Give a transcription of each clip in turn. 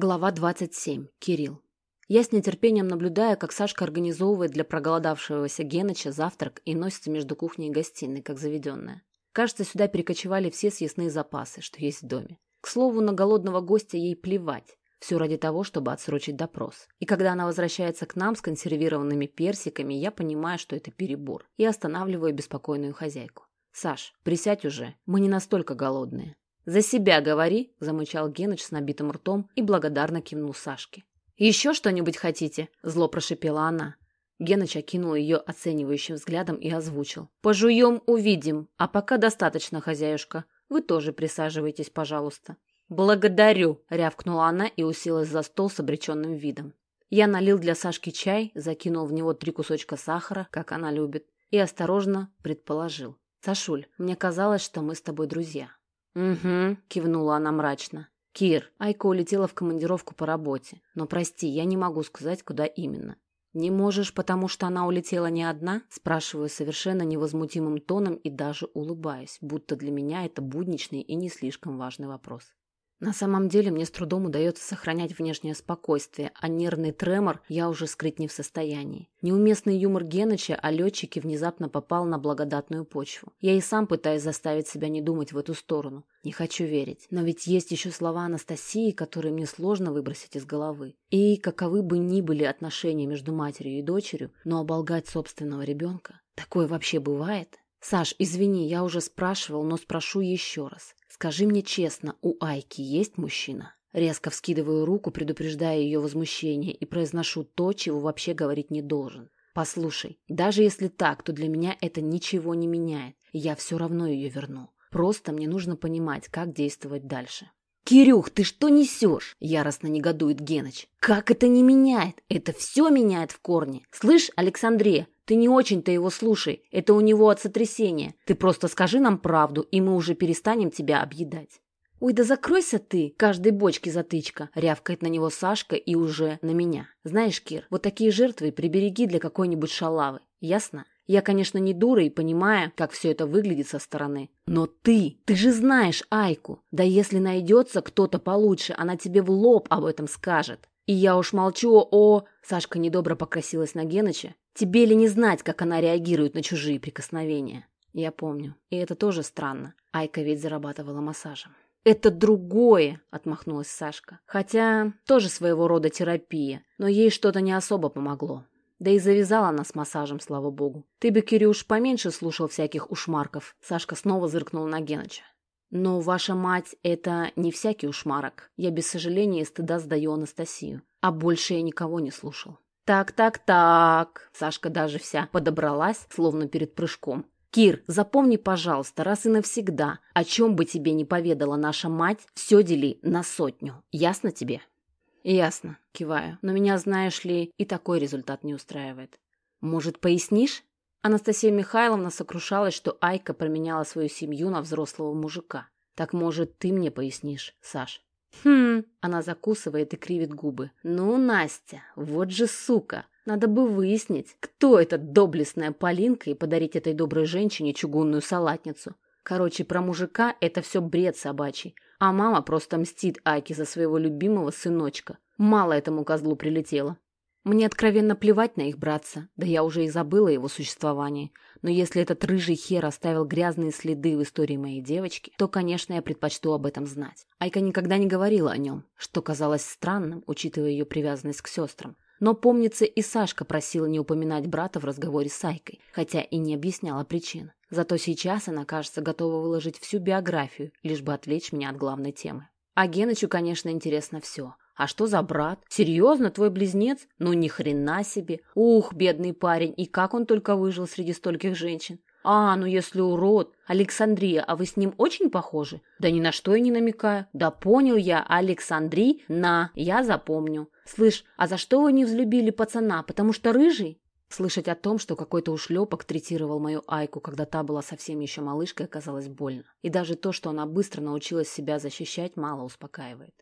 Глава 27. Кирилл. Я с нетерпением наблюдаю, как Сашка организовывает для проголодавшегося Геныча завтрак и носится между кухней и гостиной, как заведенная. Кажется, сюда перекочевали все съестные запасы, что есть в доме. К слову, на голодного гостя ей плевать. Все ради того, чтобы отсрочить допрос. И когда она возвращается к нам с консервированными персиками, я понимаю, что это перебор, и останавливаю беспокойную хозяйку. «Саш, присядь уже, мы не настолько голодные». «За себя говори», — замычал Геныч с набитым ртом и благодарно кивнул Сашке. «Еще что-нибудь хотите?» — зло прошипела она. Геныч окинул ее оценивающим взглядом и озвучил. «Пожуем, увидим. А пока достаточно, хозяюшка. Вы тоже присаживайтесь, пожалуйста». «Благодарю!» — рявкнула она и уселась за стол с обреченным видом. Я налил для Сашки чай, закинул в него три кусочка сахара, как она любит, и осторожно предположил. «Сашуль, мне казалось, что мы с тобой друзья. «Угу», — кивнула она мрачно. «Кир, Айка улетела в командировку по работе. Но прости, я не могу сказать, куда именно». «Не можешь, потому что она улетела не одна?» Спрашиваю совершенно невозмутимым тоном и даже улыбаюсь, будто для меня это будничный и не слишком важный вопрос. На самом деле мне с трудом удается сохранять внешнее спокойствие, а нервный тремор я уже скрыть не в состоянии. Неуместный юмор Геныча о летчике внезапно попал на благодатную почву. Я и сам пытаюсь заставить себя не думать в эту сторону. Не хочу верить. Но ведь есть еще слова Анастасии, которые мне сложно выбросить из головы. И каковы бы ни были отношения между матерью и дочерью, но оболгать собственного ребенка... Такое вообще бывает? Саш, извини, я уже спрашивал, но спрошу еще раз. Скажи мне честно, у Айки есть мужчина? Резко вскидываю руку, предупреждая ее возмущение, и произношу то, чего вообще говорить не должен. Послушай, даже если так, то для меня это ничего не меняет, я все равно ее верну. Просто мне нужно понимать, как действовать дальше. «Кирюх, ты что несешь?» – яростно негодует Геныч. «Как это не меняет? Это все меняет в корне. Слышь, Александрия, ты не очень-то его слушай, это у него от сотрясения. Ты просто скажи нам правду, и мы уже перестанем тебя объедать». «Ой, да закройся ты, каждой бочки затычка!» — рявкает на него Сашка и уже на меня. «Знаешь, Кир, вот такие жертвы прибереги для какой-нибудь шалавы, ясно? Я, конечно, не дура и понимаю, как все это выглядит со стороны. Но ты, ты же знаешь Айку. Да если найдется кто-то получше, она тебе в лоб об этом скажет. И я уж молчу о... Сашка недобро покрасилась на Геныча. Тебе ли не знать, как она реагирует на чужие прикосновения? Я помню. И это тоже странно. Айка ведь зарабатывала массажем. «Это другое», — отмахнулась Сашка. «Хотя тоже своего рода терапия, но ей что-то не особо помогло. Да и завязала она с массажем, слава богу. Ты бы, Кирюш, поменьше слушал всяких ушмарков». Сашка снова зыркнула на Геныча. «Но ваша мать — это не всякий ушмарок. Я без сожаления и стыда сдаю Анастасию. А больше я никого не слушал». «Так, так, так...» Сашка даже вся подобралась, словно перед прыжком. «Кир, запомни, пожалуйста, раз и навсегда, о чем бы тебе не поведала наша мать, все дели на сотню. Ясно тебе?» «Ясно», — киваю. «Но меня, знаешь ли, и такой результат не устраивает». «Может, пояснишь?» Анастасия Михайловна сокрушалась, что Айка променяла свою семью на взрослого мужика. «Так, может, ты мне пояснишь, Саш?» «Хм...» — она закусывает и кривит губы. «Ну, Настя, вот же сука! Надо бы выяснить, кто эта доблестная Полинка и подарить этой доброй женщине чугунную салатницу. Короче, про мужика это все бред собачий, а мама просто мстит Айке за своего любимого сыночка. Мало этому козлу прилетело. Мне откровенно плевать на их братца, да я уже и забыла его существование. Но если этот рыжий хер оставил грязные следы в истории моей девочки, то, конечно, я предпочту об этом знать. Айка никогда не говорила о нем, что казалось странным, учитывая ее привязанность к сестрам. Но, помнится, и Сашка просила не упоминать брата в разговоре с Айкой, хотя и не объясняла причин. Зато сейчас она, кажется, готова выложить всю биографию, лишь бы отвлечь меня от главной темы. А Генычу, конечно, интересно все. А что за брат? Серьезно, твой близнец? Ну ни хрена себе. Ух, бедный парень, и как он только выжил среди стольких женщин. А, ну если урод. Александрия, а вы с ним очень похожи? Да ни на что я не намекаю. Да понял я, Александрий, на, я запомню. Слышь, а за что вы не взлюбили пацана? Потому что рыжий? Слышать о том, что какой-то ушлепок третировал мою Айку, когда та была совсем еще малышкой, оказалось больно. И даже то, что она быстро научилась себя защищать, мало успокаивает.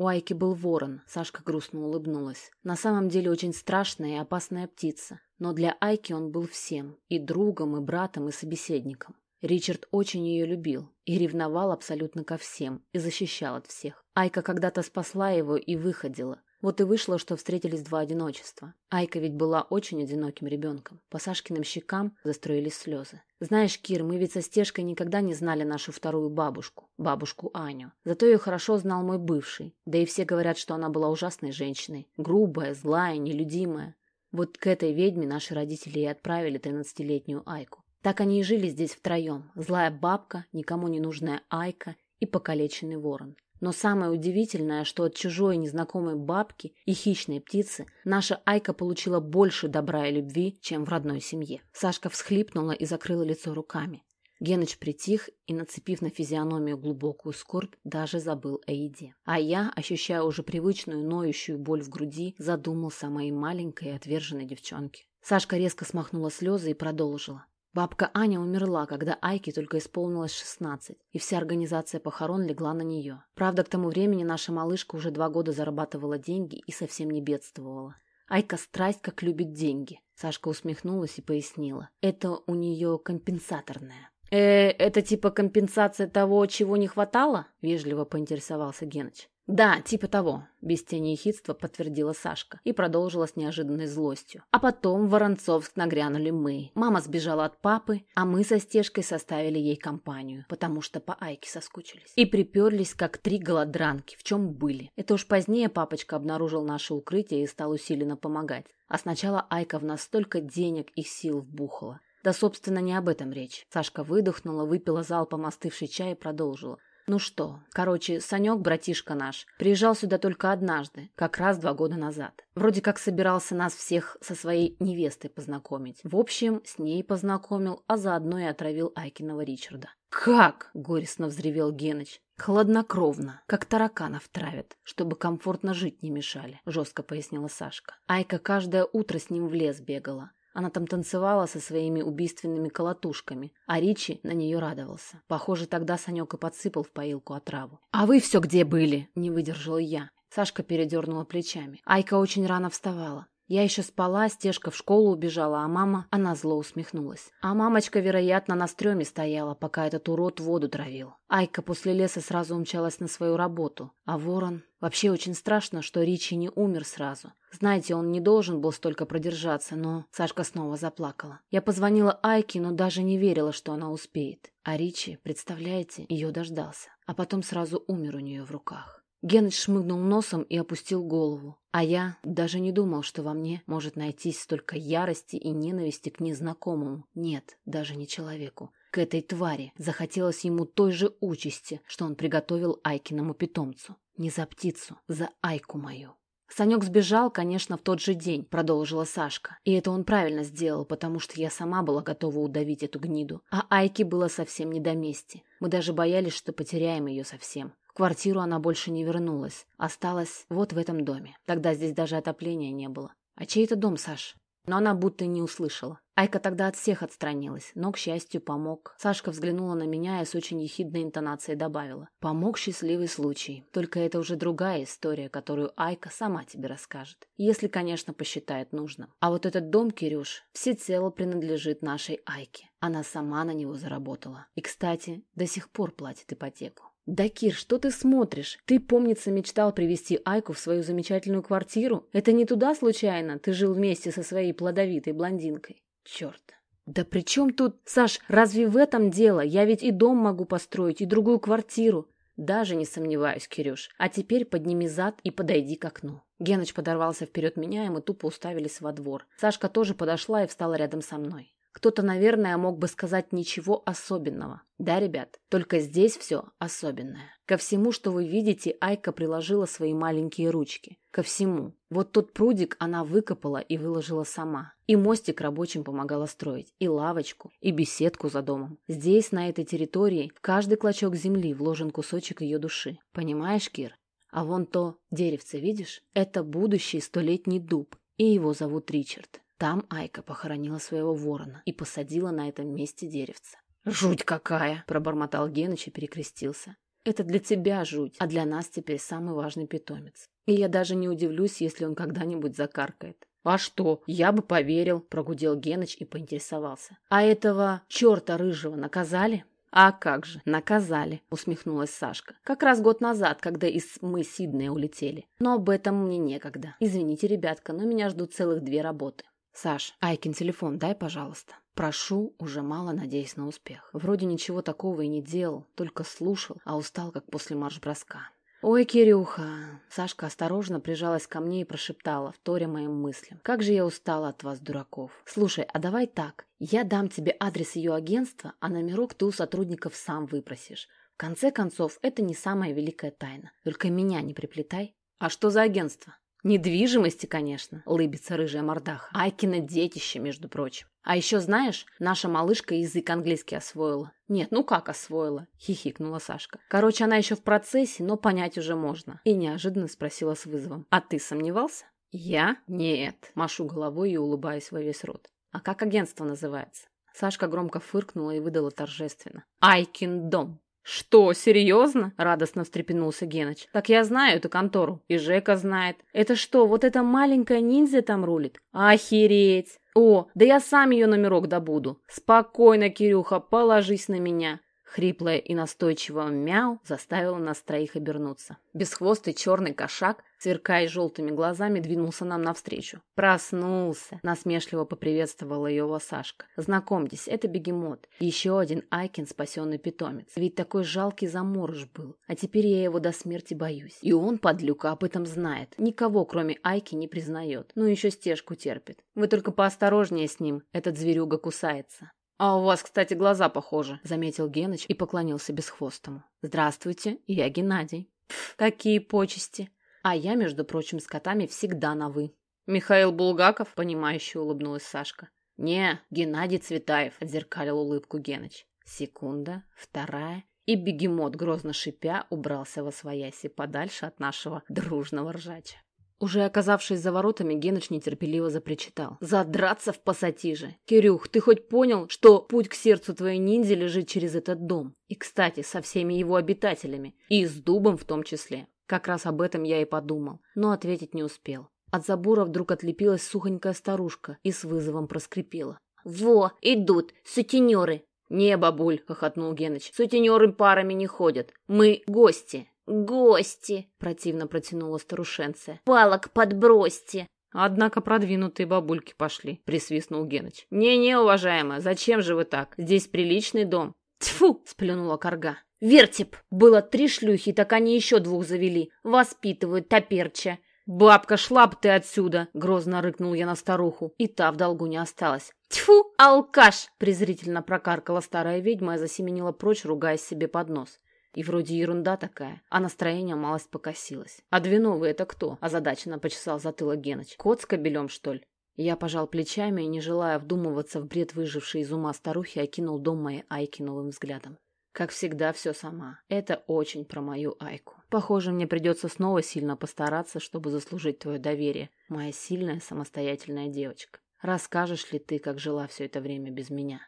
У Айки был ворон, Сашка грустно улыбнулась. На самом деле очень страшная и опасная птица. Но для Айки он был всем. И другом, и братом, и собеседником. Ричард очень ее любил. И ревновал абсолютно ко всем и защищал от всех. Айка когда-то спасла его и выходила. Вот и вышло, что встретились два одиночества. Айка ведь была очень одиноким ребенком. По Сашкиным щекам застроились слезы. Знаешь, Кир, мы ведь со Стежкой никогда не знали нашу вторую бабушку, бабушку Аню. Зато ее хорошо знал мой бывший. Да и все говорят, что она была ужасной женщиной. Грубая, злая, нелюдимая. Вот к этой ведьме наши родители и отправили тринадцатилетнюю Айку. Так они и жили здесь втроем. Злая бабка, никому не нужная Айка и покалеченный ворон. Но самое удивительное, что от чужой незнакомой бабки и хищной птицы наша Айка получила больше добра и любви, чем в родной семье. Сашка всхлипнула и закрыла лицо руками. Геныч притих и, нацепив на физиономию глубокую скорбь, даже забыл о еде. А я, ощущая уже привычную ноющую боль в груди, задумался о моей маленькой и отверженной девчонке. Сашка резко смахнула слезы и продолжила. Бабка Аня умерла, когда Айке только исполнилось 16, и вся организация похорон легла на нее. Правда, к тому времени наша малышка уже два года зарабатывала деньги и совсем не бедствовала. Айка страсть как любит деньги. Сашка усмехнулась и пояснила. Это у нее компенсаторная. «Э, это типа компенсация того, чего не хватало?» – вежливо поинтересовался Геныч. «Да, типа того», — без тени ехидства подтвердила Сашка и продолжила с неожиданной злостью. А потом в Воронцовск нагрянули мы. Мама сбежала от папы, а мы со Стежкой составили ей компанию, потому что по Айке соскучились. И приперлись, как три голодранки, в чем были. Это уж позднее папочка обнаружил наше укрытие и стал усиленно помогать. А сначала Айка в нас столько денег и сил вбухала. Да, собственно, не об этом речь. Сашка выдохнула, выпила залпом остывший чай и продолжила. Ну что, короче, Санек, братишка наш, приезжал сюда только однажды, как раз два года назад. Вроде как собирался нас всех со своей невестой познакомить. В общем, с ней познакомил, а заодно и отравил Айкиного Ричарда. «Как?» — горестно взревел Геныч. «Хладнокровно, как тараканов травят, чтобы комфортно жить не мешали», — жестко пояснила Сашка. Айка каждое утро с ним в лес бегала. Она там танцевала со своими убийственными колотушками, а Ричи на нее радовался. Похоже, тогда Санек и подсыпал в поилку отраву. «А вы все где были?» – не выдержала я. Сашка передернула плечами. Айка очень рано вставала. Я еще спала, стежка в школу убежала, а мама, она зло усмехнулась. А мамочка, вероятно, на стреме стояла, пока этот урод воду травил. Айка после леса сразу умчалась на свою работу, а ворон... Вообще очень страшно, что Ричи не умер сразу. Знаете, он не должен был столько продержаться, но... Сашка снова заплакала. Я позвонила Айке, но даже не верила, что она успеет. А Ричи, представляете, ее дождался. А потом сразу умер у нее в руках. Геныч шмыгнул носом и опустил голову. А я даже не думал, что во мне может найтись столько ярости и ненависти к незнакомому. Нет, даже не человеку. К этой твари захотелось ему той же участи, что он приготовил Айкиному питомцу. Не за птицу, за Айку мою. Санек сбежал, конечно, в тот же день, продолжила Сашка. И это он правильно сделал, потому что я сама была готова удавить эту гниду. А Айке было совсем не до мести. Мы даже боялись, что потеряем ее совсем. В квартиру она больше не вернулась. Осталась вот в этом доме. Тогда здесь даже отопления не было. А чей это дом, Саш? Но она будто не услышала. Айка тогда от всех отстранилась, но, к счастью, помог. Сашка взглянула на меня и с очень ехидной интонацией добавила. «Помог счастливый случай. Только это уже другая история, которую Айка сама тебе расскажет. Если, конечно, посчитает нужным. А вот этот дом, Кирюш, всецело принадлежит нашей Айке. Она сама на него заработала. И, кстати, до сих пор платит ипотеку. «Да, Кир, что ты смотришь? Ты, помнится, мечтал привести Айку в свою замечательную квартиру? Это не туда случайно? Ты жил вместе со своей плодовитой блондинкой?» «Черт!» «Да при чем тут, Саш, разве в этом дело? Я ведь и дом могу построить, и другую квартиру». «Даже не сомневаюсь, Кирюш. А теперь подними зад и подойди к окну». Геныч подорвался вперед меня, и мы тупо уставились во двор. Сашка тоже подошла и встала рядом со мной. Кто-то, наверное, мог бы сказать ничего особенного. Да, ребят, только здесь все особенное. Ко всему, что вы видите, Айка приложила свои маленькие ручки. Ко всему. Вот тот прудик она выкопала и выложила сама. И мостик рабочим помогала строить. И лавочку, и беседку за домом. Здесь, на этой территории, в каждый клочок земли вложен кусочек ее души. Понимаешь, Кир? А вон то деревце, видишь? Это будущий столетний дуб. И его зовут Ричард. Там Айка похоронила своего ворона и посадила на этом месте деревце. «Жуть какая!» – пробормотал Геныч и перекрестился. «Это для тебя жуть, а для нас теперь самый важный питомец. И я даже не удивлюсь, если он когда-нибудь закаркает». «А что? Я бы поверил», – прогудел Геныч и поинтересовался. «А этого черта рыжего наказали?» «А как же, наказали», — усмехнулась Сашка. «Как раз год назад, когда из мы Сиднея улетели. Но об этом мне некогда. Извините, ребятка, но меня ждут целых две работы». «Саш, Айкин телефон дай, пожалуйста». Прошу, уже мало надеясь на успех. Вроде ничего такого и не делал, только слушал, а устал, как после марш-броска. «Ой, Кирюха!» Сашка осторожно прижалась ко мне и прошептала, вторя моим мыслям. «Как же я устала от вас, дураков! Слушай, а давай так. Я дам тебе адрес ее агентства, а номерок ты у сотрудников сам выпросишь. В конце концов, это не самая великая тайна. Только меня не приплетай. А что за агентство?» Недвижимости, конечно, лыбится рыжая мордаха. Айкино детище, между прочим. А еще, знаешь, наша малышка язык английский освоила. Нет, ну как освоила? Хихикнула Сашка. Короче, она еще в процессе, но понять уже можно. И неожиданно спросила с вызовом. А ты сомневался? Я? Нет. Машу головой и улыбаюсь во весь рот. А как агентство называется? Сашка громко фыркнула и выдала торжественно. Айкин дом. «Что, серьезно?» – радостно встрепенулся Геныч. «Так я знаю эту контору. И Жека знает. Это что, вот эта маленькая ниндзя там рулит? Охереть! О, да я сам ее номерок добуду. Спокойно, Кирюха, положись на меня. Хриплое и настойчивое мяу заставило нас троих обернуться. Бесхвостый черный кошак, сверкая желтыми глазами, двинулся нам навстречу. «Проснулся!» — насмешливо поприветствовала его Сашка. «Знакомьтесь, это бегемот. Еще один Айкин спасенный питомец. Ведь такой жалкий заморож был. А теперь я его до смерти боюсь. И он, подлюка, об этом знает. Никого, кроме Айки, не признает. Ну, еще стежку терпит. Вы только поосторожнее с ним. Этот зверюга кусается». «А у вас, кстати, глаза похожи», — заметил Геныч и поклонился бесхвостому. «Здравствуйте, я Геннадий». Пф, «Какие почести!» «А я, между прочим, с котами всегда на «вы». «Михаил Булгаков?» — понимающе улыбнулась Сашка. «Не, Геннадий Цветаев», — отзеркалил улыбку Геныч. Секунда, вторая, и бегемот, грозно шипя, убрался во свояси подальше от нашего дружного ржача. Уже оказавшись за воротами, Геныч нетерпеливо запричитал. «Задраться в пассатиже! Кирюх, ты хоть понял, что путь к сердцу твоей ниндзя лежит через этот дом? И, кстати, со всеми его обитателями. И с дубом в том числе. Как раз об этом я и подумал, но ответить не успел. От забора вдруг отлепилась сухонькая старушка и с вызовом проскрипела. «Во, идут, сутенеры!» «Не, бабуль!» — хохотнул Геныч. «Сутенеры парами не ходят. Мы гости!» «Гости!» — противно протянула старушенция. «Палок подбросьте!» «Однако продвинутые бабульки пошли», — присвистнул Геныч. «Не-не, уважаемая, зачем же вы так? Здесь приличный дом». «Тьфу!» — сплюнула корга. «Вертип! Было три шлюхи, так они еще двух завели. Воспитывают топерча». «Бабка, шла б ты отсюда!» — грозно рыкнул я на старуху. И та в долгу не осталась. «Тьфу, алкаш!» — презрительно прокаркала старая ведьма и засеменила прочь, ругаясь себе под нос. И вроде ерунда такая, а настроение малость покосилось. А две новые это кто? Озадаченно почесал затылок Геныч. Кот с кобелем, что ли? Я пожал плечами и, не желая вдумываться в бред выжившей из ума старухи, окинул дом моей Айки новым взглядом. Как всегда, все сама. Это очень про мою Айку. Похоже, мне придется снова сильно постараться, чтобы заслужить твое доверие, моя сильная самостоятельная девочка. Расскажешь ли ты, как жила все это время без меня?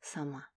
Сама.